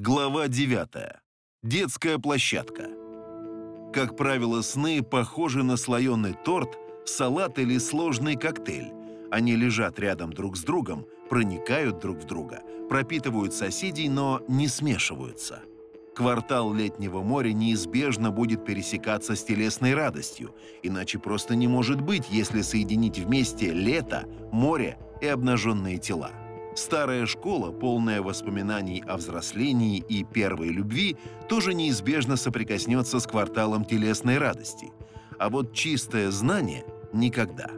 Глава 9. Детская площадка. Как правило, сны похожи на слоеный торт, салат или сложный коктейль. Они лежат рядом друг с другом, проникают друг в друга, пропитывают соседей, но не смешиваются. Квартал летнего моря неизбежно будет пересекаться с телесной радостью, иначе просто не может быть, если соединить вместе лето, море и обнаженные тела. Старая школа, полная воспоминаний о взрослении и первой любви, тоже неизбежно соприкоснется с кварталом телесной радости. А вот чистое знание – никогда.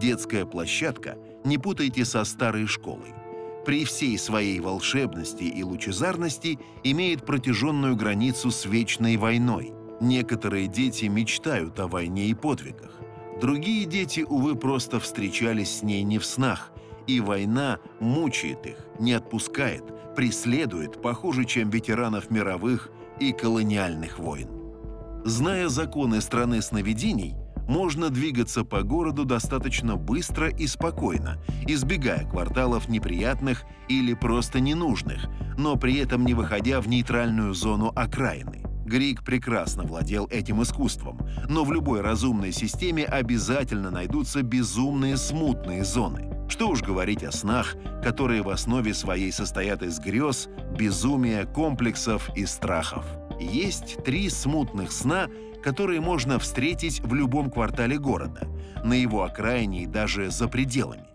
Детская площадка не путайте со старой школой. При всей своей волшебности и лучезарности имеет протяженную границу с вечной войной. Некоторые дети мечтают о войне и подвигах. Другие дети, увы, просто встречались с ней не в снах – и война мучает их, не отпускает, преследует похуже, чем ветеранов мировых и колониальных войн. Зная законы страны сновидений, можно двигаться по городу достаточно быстро и спокойно, избегая кварталов неприятных или просто ненужных, но при этом не выходя в нейтральную зону окраины. Грик прекрасно владел этим искусством, но в любой разумной системе обязательно найдутся безумные смутные зоны. Что уж говорить о снах, которые в основе своей состоят из грез, безумия, комплексов и страхов. Есть три смутных сна, которые можно встретить в любом квартале города, на его окраине и даже за пределами.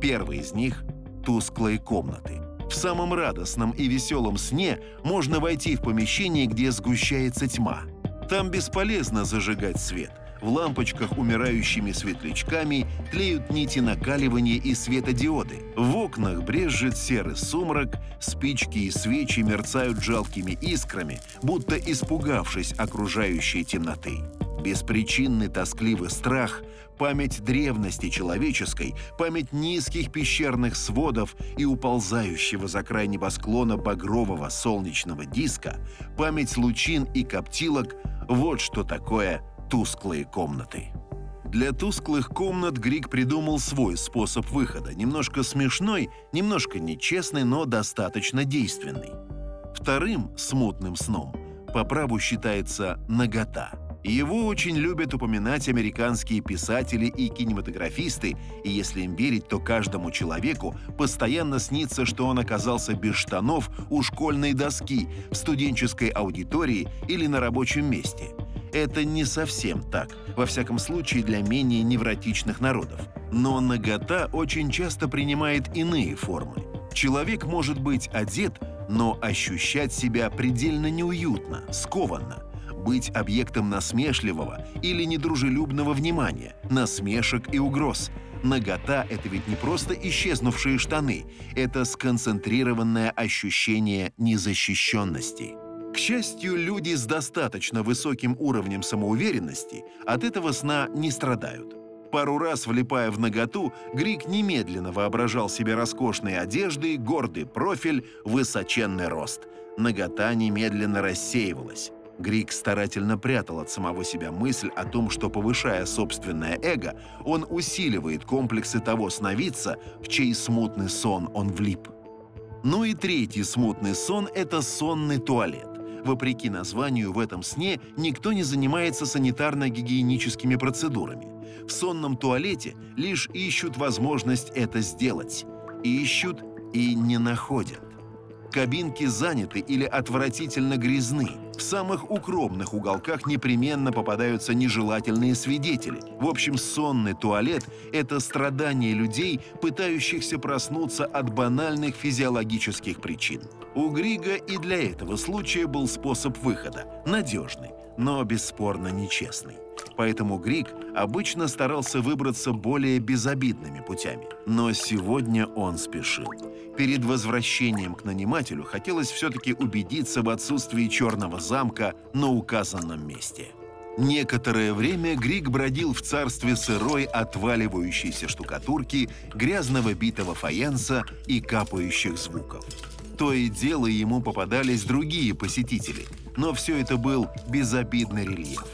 Первый из них – тусклые комнаты. В самом радостном и веселом сне можно войти в помещение, где сгущается тьма. Там бесполезно зажигать свет. В лампочках умирающими светлячками тлеют нити накаливания и светодиоды. В окнах брежет серый сумрак, спички и свечи мерцают жалкими искрами, будто испугавшись окружающей темноты. Беспричинный тоскливый страх, память древности человеческой, память низких пещерных сводов и уползающего за край небосклона багрового солнечного диска, память лучин и коптилок – вот что такое тусклые комнаты. Для тусклых комнат Грик придумал свой способ выхода, немножко смешной, немножко нечестный, но достаточно действенный. Вторым смутным сном по праву считается нагота. Его очень любят упоминать американские писатели и кинематографисты, и если им верить, то каждому человеку постоянно снится, что он оказался без штанов у школьной доски, в студенческой аудитории или на рабочем месте – это не совсем так, во всяком случае для менее невротичных народов. Но нагота очень часто принимает иные формы. Человек может быть одет, но ощущать себя предельно неуютно, скованно, быть объектом насмешливого или недружелюбного внимания, насмешек и угроз. Нагота — это ведь не просто исчезнувшие штаны, это сконцентрированное ощущение незащищенности. К счастью, люди с достаточно высоким уровнем самоуверенности от этого сна не страдают. Пару раз, влипая в наготу, Грик немедленно воображал себе роскошные одежды, гордый профиль, высоченный рост. Нагота немедленно рассеивалась. Грик старательно прятал от самого себя мысль о том, что, повышая собственное эго, он усиливает комплексы того сновидца, в чей смутный сон он влип. Ну и третий смутный сон – это сонный туалет. Вопреки названию, в этом сне никто не занимается санитарно-гигиеническими процедурами. В сонном туалете лишь ищут возможность это сделать. Ищут и не находят. Кабинки заняты или отвратительно грязны. В самых укромных уголках непременно попадаются нежелательные свидетели. В общем, сонный туалет – это страдание людей, пытающихся проснуться от банальных физиологических причин. У Грига и для этого случая был способ выхода – надежный, но бесспорно нечестный. Поэтому Григ обычно старался выбраться более безобидными путями. Но сегодня он спешил. Перед возвращением к нанимателю хотелось все-таки убедиться в отсутствии черного замка на указанном месте. Некоторое время Григ бродил в царстве сырой отваливающейся штукатурки, грязного битого фаянса и капающих звуков. То и дело ему попадались другие посетители, но все это был безобидный рельеф.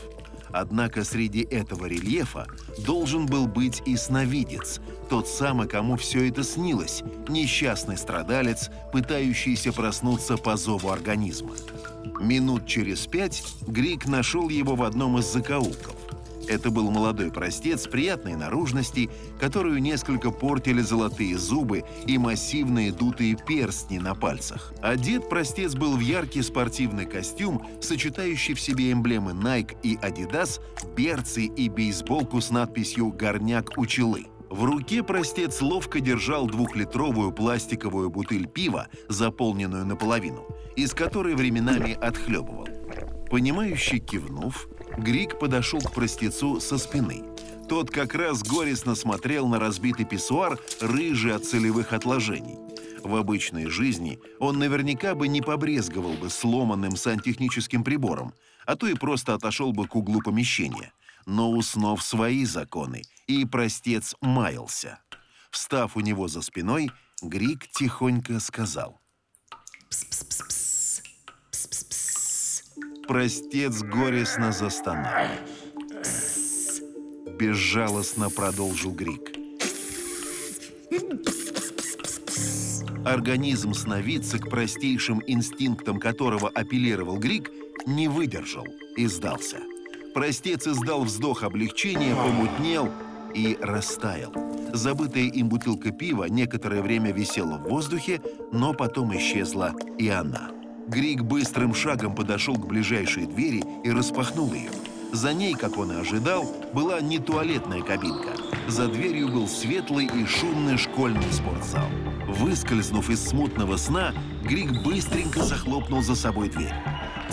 Однако среди этого рельефа должен был быть и сновидец, тот самый, кому все это снилось, несчастный страдалец, пытающийся проснуться по зову организма. Минут через пять Грик нашел его в одном из закоулков. Это был молодой простец приятной наружности, которую несколько портили золотые зубы и массивные дутые перстни на пальцах. Одет простец был в яркий спортивный костюм, сочетающий в себе эмблемы Nike и Adidas, берцы и бейсболку с надписью «Горняк Учелы». В руке простец ловко держал двухлитровую пластиковую бутыль пива, заполненную наполовину, из которой временами отхлебывал. Понимающий кивнув, Грик подошел к простецу со спины. Тот как раз горестно смотрел на разбитый писсуар, рыжий от целевых отложений. В обычной жизни он наверняка бы не побрезговал бы сломанным сантехническим прибором, а то и просто отошел бы к углу помещения. Но уснув свои законы, и простец маялся. Встав у него за спиной, Грик тихонько сказал. Простец горестно застонал. Безжалостно продолжил Грик. Организм сновидца, к простейшим инстинктам которого апеллировал Грик, не выдержал и сдался. Простец издал вздох облегчения, помутнел и растаял. Забытая им бутылка пива некоторое время висела в воздухе, но потом исчезла и она. Грик быстрым шагом подошел к ближайшей двери и распахнул ее. За ней, как он и ожидал, была не туалетная кабинка. За дверью был светлый и шумный школьный спортзал. Выскользнув из смутного сна, Грик быстренько захлопнул за собой дверь.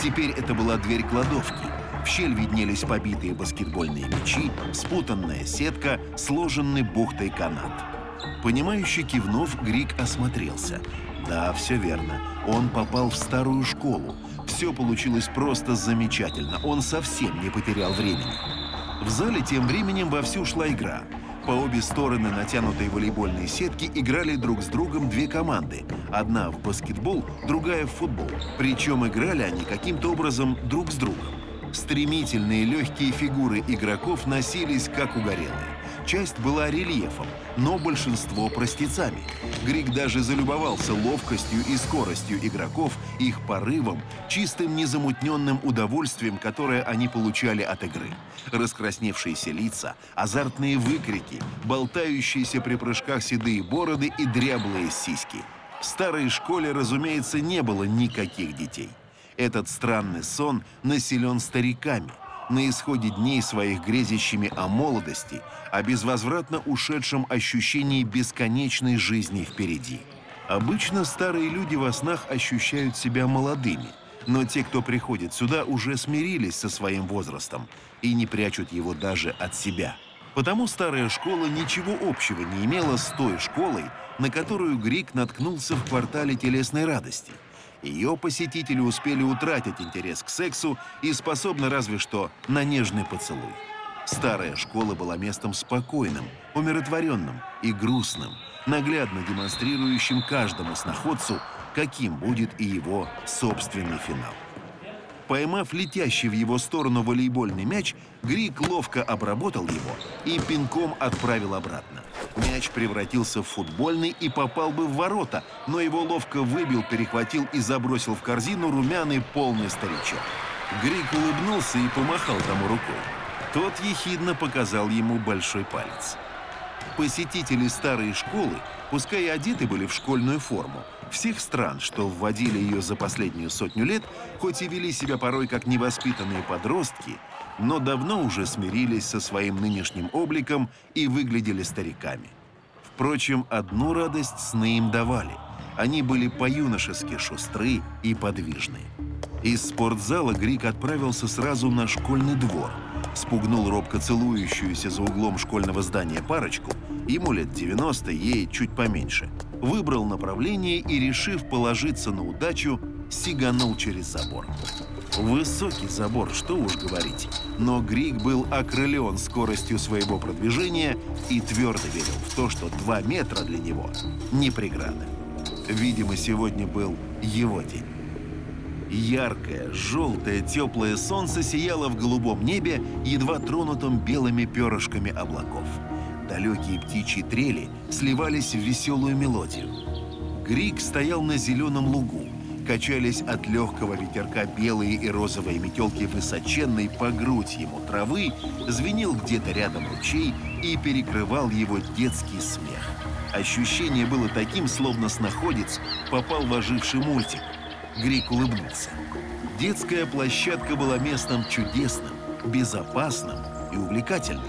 Теперь это была дверь кладовки. В щель виднелись побитые баскетбольные мячи, спутанная сетка, сложенный бухтой канат. Понимающий кивнув, Грик осмотрелся. Да, все верно. Он попал в старую школу. Все получилось просто замечательно. Он совсем не потерял времени. В зале тем временем вовсю шла игра. По обе стороны натянутой волейбольной сетки играли друг с другом две команды. Одна в баскетбол, другая в футбол. Причем играли они каким-то образом друг с другом. Стремительные легкие фигуры игроков носились как угорелые. Часть была рельефом, но большинство простецами. Грик даже залюбовался ловкостью и скоростью игроков, их порывом, чистым незамутненным удовольствием, которое они получали от игры. Раскрасневшиеся лица, азартные выкрики, болтающиеся при прыжках седые бороды и дряблые сиськи. В старой школе, разумеется, не было никаких детей. Этот странный сон населен стариками – на исходе дней своих грезящими о молодости, о безвозвратно ушедшем ощущении бесконечной жизни впереди. Обычно старые люди во снах ощущают себя молодыми, но те, кто приходит сюда, уже смирились со своим возрастом и не прячут его даже от себя. Потому старая школа ничего общего не имела с той школой, на которую Грик наткнулся в квартале телесной радости – ее посетители успели утратить интерес к сексу и способны разве что на нежный поцелуй. Старая школа была местом спокойным, умиротворенным и грустным, наглядно демонстрирующим каждому сноходцу, каким будет и его собственный финал. Поймав летящий в его сторону волейбольный мяч, Грик ловко обработал его и пинком отправил обратно. Мяч превратился в футбольный и попал бы в ворота, но его ловко выбил, перехватил и забросил в корзину румяный полный старичок. Грик улыбнулся и помахал тому рукой. Тот ехидно показал ему большой палец. Посетители старой школы, пускай и одеты были в школьную форму, всех стран, что вводили ее за последнюю сотню лет, хоть и вели себя порой как невоспитанные подростки, но давно уже смирились со своим нынешним обликом и выглядели стариками. Впрочем, одну радость сны им давали. Они были по-юношески шустры и подвижны. Из спортзала Грик отправился сразу на школьный двор, спугнул робко целующуюся за углом школьного здания парочку, ему лет 90, ей чуть поменьше, выбрал направление и, решив положиться на удачу, сиганул через забор. Высокий забор, что уж говорить. Но Грик был окрылен скоростью своего продвижения и твердо верил в то, что два метра для него не преграда. Видимо, сегодня был его день. Яркое, желтое, теплое солнце сияло в голубом небе, едва тронутым белыми перышками облаков. Далекие птичьи трели сливались в веселую мелодию. Грик стоял на зеленом лугу. Качались от легкого ветерка белые и розовые метелки высоченной по грудь ему травы, звенел где-то рядом ручей и перекрывал его детский смех. Ощущение было таким, словно снаходец попал в оживший мультик. Грик улыбнулся. Детская площадка была местом чудесным, безопасным и увлекательным.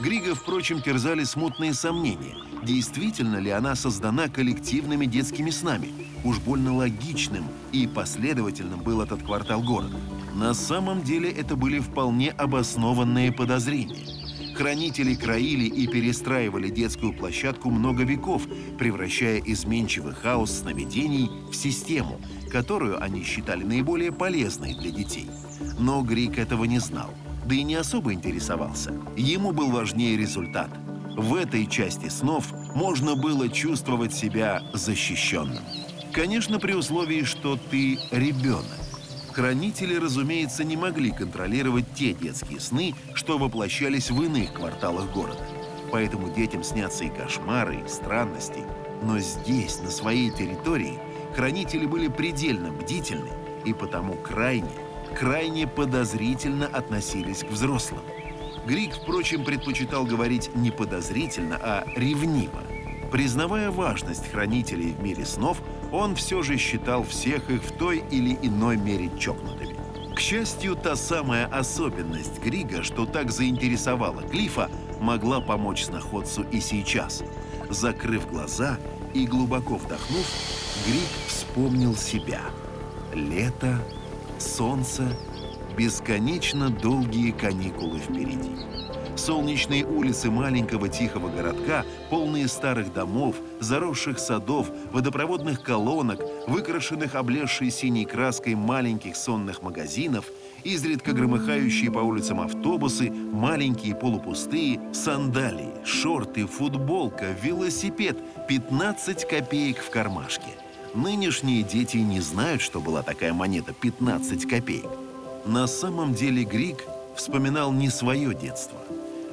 Грига, впрочем, терзали смутные сомнения. Действительно ли она создана коллективными детскими снами? Уж больно логичным и последовательным был этот квартал города. На самом деле это были вполне обоснованные подозрения. Хранители краили и перестраивали детскую площадку много веков, превращая изменчивый хаос сновидений в систему, которую они считали наиболее полезной для детей. Но Грик этого не знал, да и не особо интересовался. Ему был важнее результат. В этой части снов можно было чувствовать себя защищенным. Конечно, при условии, что ты ребенок. Хранители, разумеется, не могли контролировать те детские сны, что воплощались в иных кварталах города. Поэтому детям снятся и кошмары, и странности. Но здесь, на своей территории, хранители были предельно бдительны и потому крайне, крайне подозрительно относились к взрослым. Грик, впрочем, предпочитал говорить не подозрительно, а ревниво. Признавая важность хранителей в мире снов, он все же считал всех их в той или иной мере чокнутыми. К счастью, та самая особенность Грига, что так заинтересовала Клифа, могла помочь сноходцу и сейчас. Закрыв глаза и глубоко вдохнув, Григ вспомнил себя. Лето, солнце, бесконечно долгие каникулы впереди. Солнечные улицы маленького тихого городка, полные старых домов, заросших садов, водопроводных колонок, выкрашенных облезшей синей краской маленьких сонных магазинов, изредка громыхающие по улицам автобусы, маленькие полупустые, сандалии, шорты, футболка, велосипед, 15 копеек в кармашке. Нынешние дети не знают, что была такая монета 15 копеек. На самом деле Грик вспоминал не свое детство –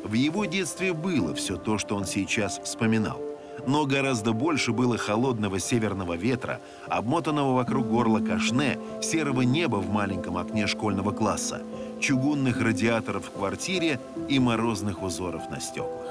в его детстве было все то, что он сейчас вспоминал. Но гораздо больше было холодного северного ветра, обмотанного вокруг горла кашне, серого неба в маленьком окне школьного класса, чугунных радиаторов в квартире и морозных узоров на стеклах.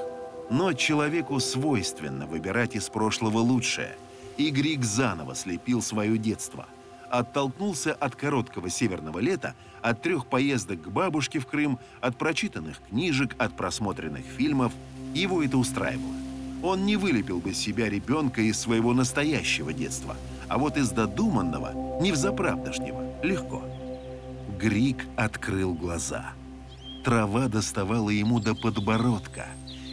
Но человеку свойственно выбирать из прошлого лучшее, и Грик заново слепил свое детство – оттолкнулся от короткого северного лета, от трех поездок к бабушке в Крым, от прочитанных книжек, от просмотренных фильмов. Его это устраивало. Он не вылепил бы себя ребенка из своего настоящего детства, а вот из додуманного, невзаправдошнего, легко. Грик открыл глаза. Трава доставала ему до подбородка.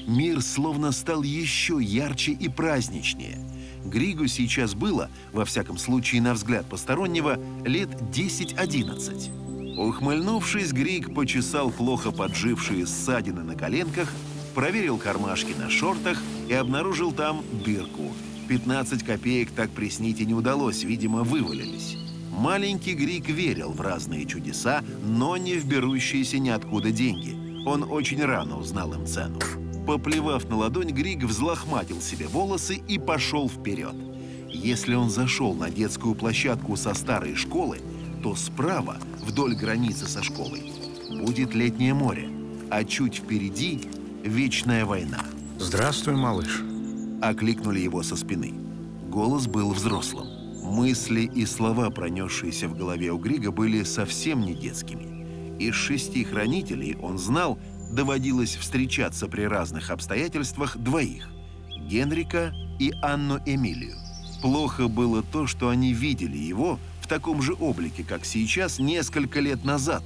Мир словно стал еще ярче и праздничнее – Григу сейчас было, во всяком случае на взгляд постороннего, лет 10-11. Ухмыльнувшись, Григ почесал плохо поджившие ссадины на коленках, проверил кармашки на шортах и обнаружил там дырку. 15 копеек так приснить и не удалось, видимо, вывалились. Маленький Грик верил в разные чудеса, но не в берущиеся ниоткуда деньги. Он очень рано узнал им цену. Поплевав на ладонь, Григ взлохматил себе волосы и пошел вперед. Если он зашел на детскую площадку со старой школы, то справа, вдоль границы со школой, будет летнее море, а чуть впереди – вечная война. «Здравствуй, малыш!» – окликнули его со спины. Голос был взрослым. Мысли и слова, пронесшиеся в голове у Грига, были совсем не детскими. Из шести хранителей он знал – доводилось встречаться при разных обстоятельствах двоих – Генрика и Анну Эмилию. Плохо было то, что они видели его в таком же облике, как сейчас, несколько лет назад,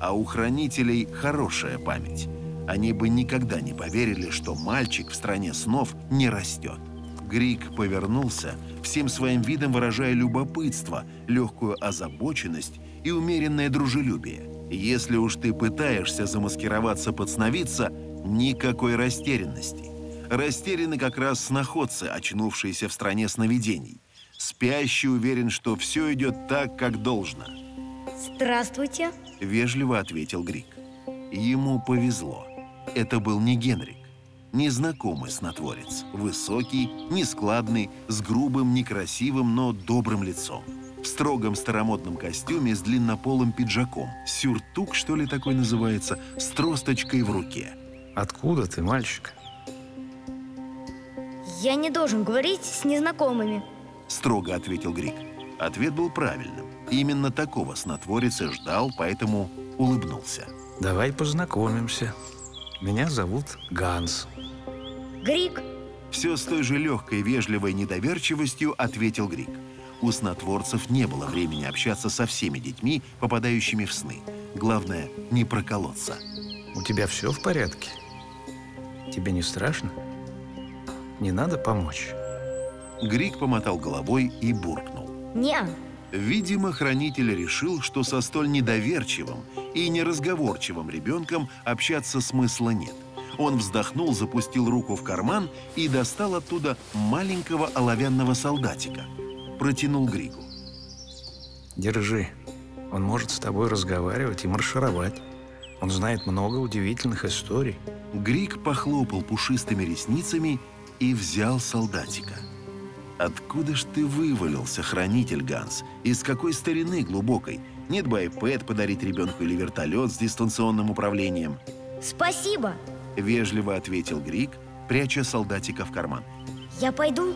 а у хранителей хорошая память. Они бы никогда не поверили, что мальчик в стране снов не растет. Грик повернулся, всем своим видом выражая любопытство, легкую озабоченность и умеренное дружелюбие. Если уж ты пытаешься замаскироваться под сновидца, никакой растерянности. Растеряны как раз сноходцы, очнувшиеся в стране сновидений. Спящий уверен, что все идет так, как должно. Здравствуйте. Вежливо ответил Грик. Ему повезло. Это был не Генрик. Незнакомый снотворец. Высокий, нескладный, с грубым, некрасивым, но добрым лицом. В строгом старомодном костюме с длиннополым пиджаком. Сюртук, что ли, такой называется, с тросточкой в руке. Откуда ты, мальчик? Я не должен говорить с незнакомыми. Строго ответил Грик. Ответ был правильным. Именно такого снотворец и ждал, поэтому улыбнулся. Давай познакомимся. Меня зовут Ганс. Грик, Все с той же легкой, вежливой недоверчивостью ответил Грик. У снотворцев не было времени общаться со всеми детьми, попадающими в сны. Главное, не проколоться. У тебя все в порядке? Тебе не страшно? Не надо помочь? Грик помотал головой и буркнул. не Видимо, хранитель решил, что со столь недоверчивым и неразговорчивым ребенком общаться смысла нет. Он вздохнул, запустил руку в карман и достал оттуда маленького оловянного солдатика. Протянул Григу. Держи. Он может с тобой разговаривать и маршировать. Он знает много удивительных историй. Грик похлопал пушистыми ресницами и взял солдатика. «Откуда ж ты вывалился, хранитель Ганс? Из какой старины глубокой? Нет бы iPad подарить ребенку или вертолет с дистанционным управлением?» Спасибо. Вежливо ответил Грик, пряча солдатика в карман. Я пойду.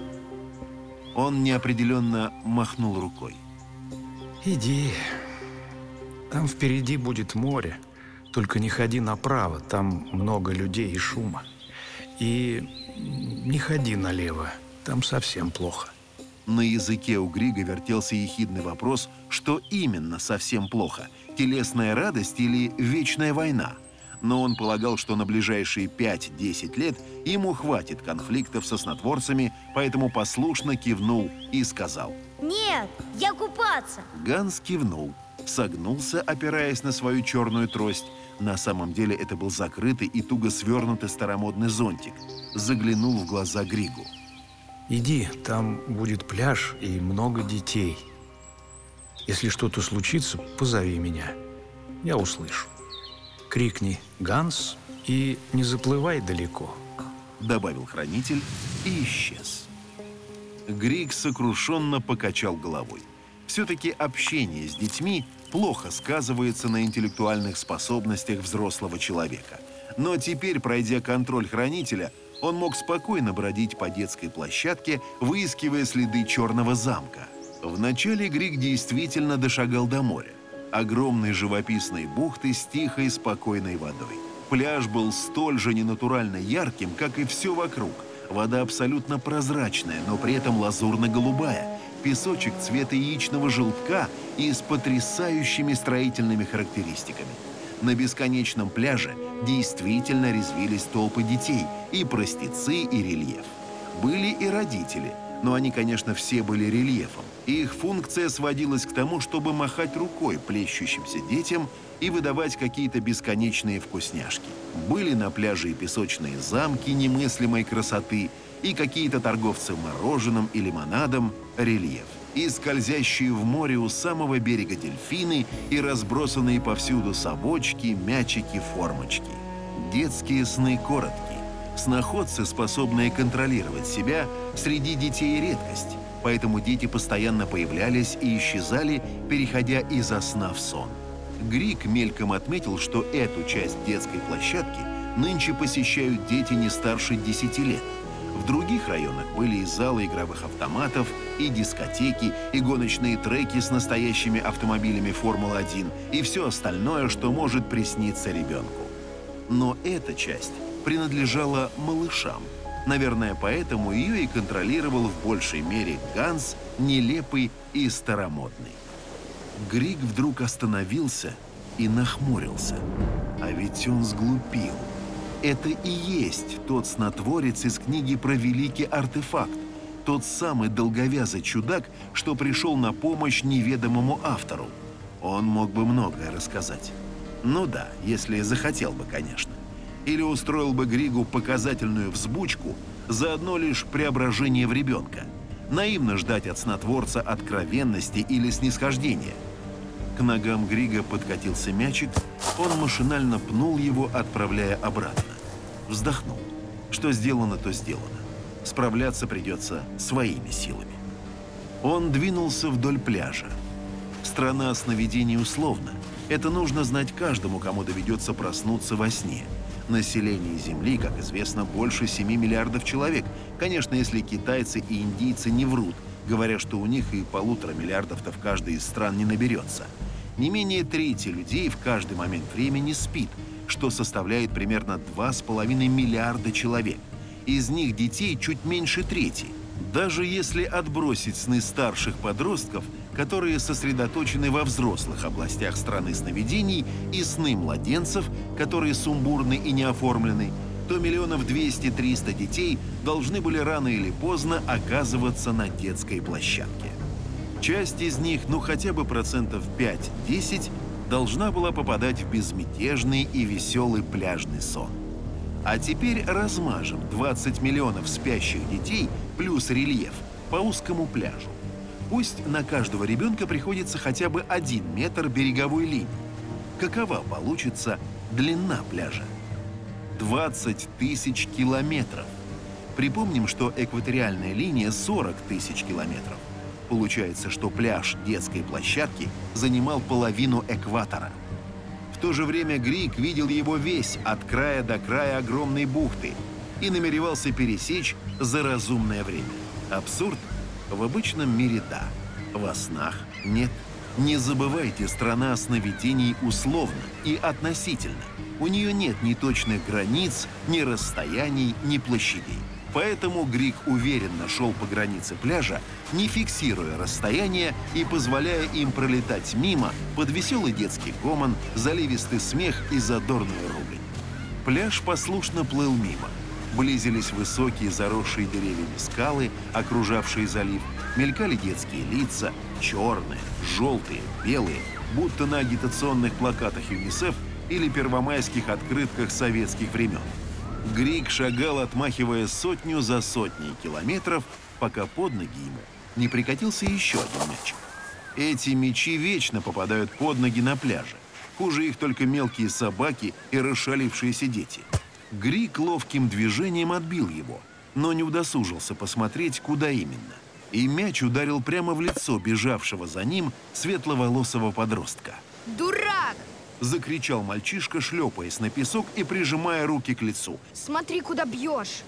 Он неопределенно махнул рукой. Иди. Там впереди будет море. Только не ходи направо, там много людей и шума. И не ходи налево, там совсем плохо. На языке у Грига вертелся ехидный вопрос, что именно совсем плохо – телесная радость или вечная война. Но он полагал, что на ближайшие 5-10 лет ему хватит конфликтов со снотворцами, поэтому послушно кивнул и сказал. Нет, я купаться. Ганс кивнул, согнулся, опираясь на свою черную трость. На самом деле это был закрытый и туго свернутый старомодный зонтик. Заглянул в глаза Григу. Иди, там будет пляж и много детей. Если что-то случится, позови меня. Я услышу. Крикни «Ганс» и не заплывай далеко. добавил хранитель и исчез. Григ сокрушенно покачал головой. Все-таки общение с детьми плохо сказывается на интеллектуальных способностях взрослого человека. Но теперь, пройдя контроль хранителя, он мог спокойно бродить по детской площадке, выискивая следы черного замка. Вначале Григ действительно дошагал до моря. Огромной живописной бухты с тихой, спокойной водой. Пляж был столь же ненатурально ярким, как и все вокруг. Вода абсолютно прозрачная, но при этом лазурно-голубая. Песочек цвета яичного желтка и с потрясающими строительными характеристиками. На бесконечном пляже действительно резвились толпы детей, и простецы, и рельеф. Были и родители, но они, конечно, все были рельефом. Их функция сводилась к тому, чтобы махать рукой плещущимся детям и выдавать какие-то бесконечные вкусняшки. Были на пляже и песочные замки немыслимой красоты, и какие-то торговцы мороженым и лимонадом, рельеф. И скользящие в море у самого берега дельфины, и разбросанные повсюду совочки, мячики, формочки. Детские сны коротки. Сноходцы, способные контролировать себя, среди детей редкость, поэтому дети постоянно появлялись и исчезали, переходя из сна в сон. Грик мельком отметил, что эту часть детской площадки нынче посещают дети не старше 10 лет. В других районах были и залы игровых автоматов, и дискотеки, и гоночные треки с настоящими автомобилями Формулы-1, и все остальное, что может присниться ребенку. Но эта часть принадлежала малышам. Наверное, поэтому ее и контролировал в большей мере Ганс, нелепый и старомодный. Григ вдруг остановился и нахмурился. А ведь он сглупил. Это и есть тот снотворец из книги про великий артефакт. Тот самый долговязый чудак, что пришел на помощь неведомому автору. Он мог бы многое рассказать. Ну да, если захотел бы, конечно. Или устроил бы Григу показательную взбучку, заодно лишь преображение в ребенка. Наивно ждать от снотворца откровенности или снисхождения. К ногам Грига подкатился мячик, он машинально пнул его, отправляя обратно. Вздохнул. Что сделано, то сделано. Справляться придется своими силами. Он двинулся вдоль пляжа. Страна сновидений условна. Это нужно знать каждому, кому доведется проснуться во сне. Население Земли, как известно, больше 7 миллиардов человек. Конечно, если китайцы и индийцы не врут, говоря, что у них и полутора миллиардов-то в каждой из стран не наберется. Не менее трети людей в каждый момент времени спит, что составляет примерно 2,5 миллиарда человек. Из них детей чуть меньше трети. Даже если отбросить сны старших подростков, которые сосредоточены во взрослых областях страны сновидений, и сны младенцев, которые сумбурны и не оформлены, то миллионов 200-300 детей должны были рано или поздно оказываться на детской площадке. Часть из них, ну хотя бы процентов 5-10, должна была попадать в безмятежный и веселый пляжный сон. А теперь размажем 20 миллионов спящих детей плюс рельеф по узкому пляжу. Пусть на каждого ребенка приходится хотя бы один метр береговой линии. Какова получится длина пляжа? 20 тысяч километров. Припомним, что экваториальная линия 40 тысяч километров. Получается, что пляж детской площадки занимал половину экватора. В то же время Грик видел его весь, от края до края огромной бухты, и намеревался пересечь за разумное время. Абсурд? В обычном мире – да, во снах – нет. Не забывайте, страна сновидений условна и относительно. У нее нет ни точных границ, ни расстояний, ни площадей. Поэтому Грик уверенно шел по границе пляжа, не фиксируя расстояние и позволяя им пролетать мимо под веселый детский гомон, заливистый смех и задорную ругань. Пляж послушно плыл мимо. Близились высокие, заросшие деревьями скалы, окружавшие залив, мелькали детские лица, черные, желтые, белые, будто на агитационных плакатах ЮНИСЕФ или первомайских открытках советских времен. Грик шагал, отмахивая сотню за сотней километров, пока под ноги ему не прикатился еще один мячик. Эти мячи вечно попадают под ноги на пляже. Хуже их только мелкие собаки и расшалившиеся дети. Грик ловким движением отбил его, но не удосужился посмотреть, куда именно. И мяч ударил прямо в лицо бежавшего за ним светловолосого подростка. Дурак! Закричал мальчишка, шлепаясь на песок и прижимая руки к лицу. Смотри, куда бьешь.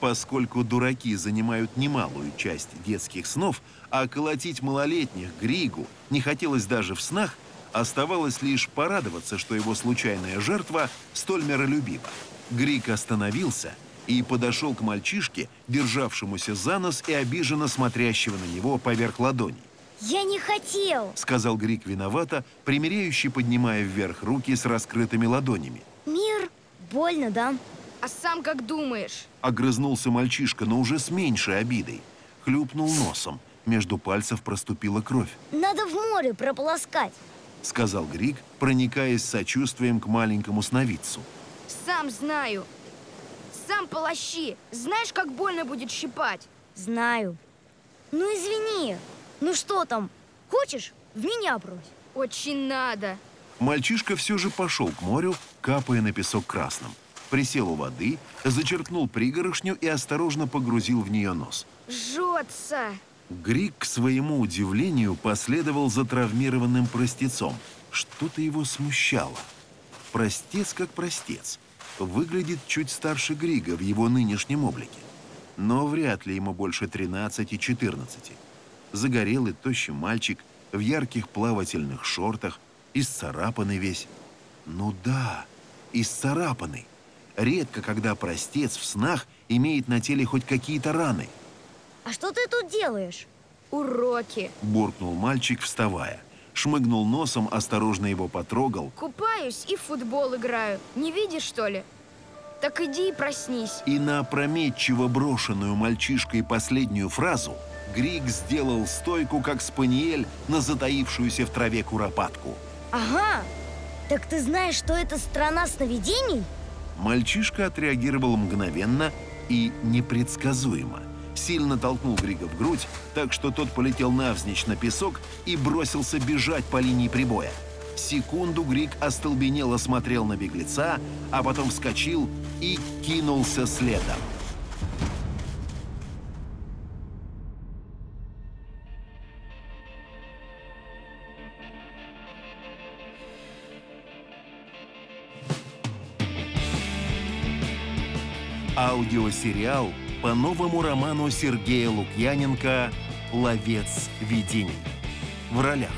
Поскольку дураки занимают немалую часть детских снов, а колотить малолетних Григу не хотелось даже в снах, оставалось лишь порадоваться, что его случайная жертва столь миролюбива. Григ остановился и подошел к мальчишке, державшемуся за нос и обиженно смотрящего на него поверх ладоней. Я не хотел. Сказал Грик виновато, примиряющий, поднимая вверх руки с раскрытыми ладонями. Мир больно, да? А сам как думаешь? Огрызнулся мальчишка, но уже с меньшей обидой. Хлюпнул носом. Между пальцев проступила кровь. Надо в море прополоскать. Сказал Грик, проникаясь сочувствием к маленькому сновидцу. Сам знаю. Сам полощи. Знаешь, как больно будет щипать? Знаю. Ну извини. Ну что там? Хочешь? В меня брось. Очень надо. Мальчишка все же пошел к морю, капая на песок красным. Присел у воды, зачерпнул пригоршню и осторожно погрузил в нее нос. Жжется. Грик, к своему удивлению, последовал за травмированным простецом. Что-то его смущало. Простец как простец. Выглядит чуть старше Грига в его нынешнем облике. Но вряд ли ему больше 13-14. Загорелый, тощий мальчик в ярких плавательных шортах, исцарапанный весь. Ну да, исцарапанный. Редко, когда простец в снах имеет на теле хоть какие-то раны. А что ты тут делаешь? Уроки. Буркнул мальчик, вставая. Шмыгнул носом, осторожно его потрогал. Купаюсь и в футбол играю. Не видишь, что ли? Так иди и проснись. И на опрометчиво брошенную мальчишкой последнюю фразу Грик сделал стойку, как спаниель, на затаившуюся в траве куропатку. Ага. Так ты знаешь, что это страна сновидений? Мальчишка отреагировал мгновенно и непредсказуемо. Сильно толкнул Грига в грудь, так что тот полетел навзничь на песок и бросился бежать по линии прибоя. Секунду Григ остолбенело смотрел на беглеца, а потом вскочил и кинулся следом. Аудиосериал по новому роману Сергея Лукьяненко «Ловец видений». В ролях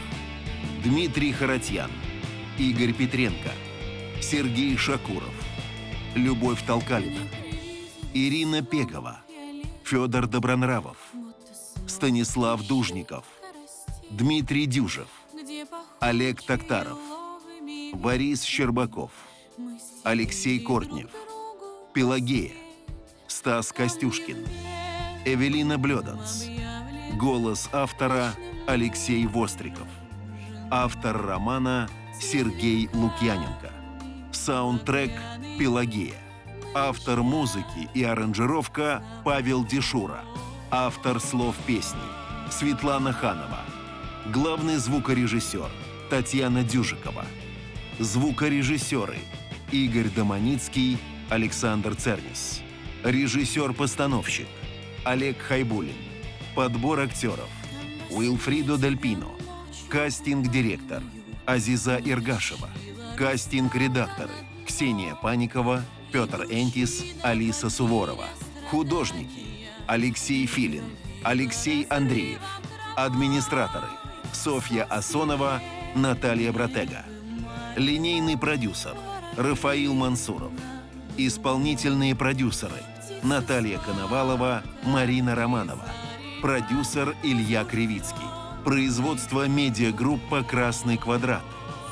Дмитрий Харатьян, Игорь Петренко, Сергей Шакуров, Любовь Толкалина, Ирина Пегова, Федор Добронравов, Станислав Дужников, Дмитрий Дюжев, Олег Токтаров, Борис Щербаков, Алексей Кортнев, Пелагея, Стас Костюшкин, Эвелина Блёданс. Голос автора Алексей Востриков. Автор романа Сергей Лукьяненко. Саундтрек Пелагея. Автор музыки и аранжировка Павел Дешура. Автор слов песни Светлана Ханова. Главный звукорежиссер Татьяна Дюжикова. Звукорежиссеры Игорь Доманицкий, Александр Цернис. Режиссер-постановщик Олег Хайбулин. Подбор актеров Уилфридо Дельпино. Кастинг-директор Азиза Иргашева. Кастинг-редакторы Ксения Паникова, Петр Энтис, Алиса Суворова. Художники Алексей Филин, Алексей Андреев. Администраторы Софья Асонова, Наталья Братега. Линейный продюсер Рафаил Мансуров. Исполнительные продюсеры Наталья Коновалова, Марина Романова. Продюсер Илья Кривицкий. Производство медиагруппа «Красный квадрат».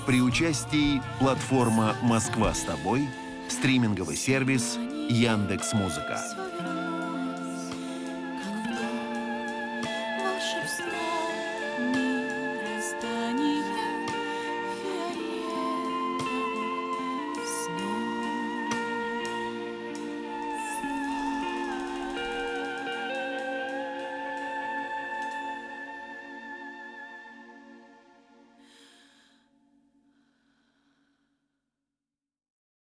При участии платформа «Москва с тобой», стриминговый сервис Яндекс.Музыка.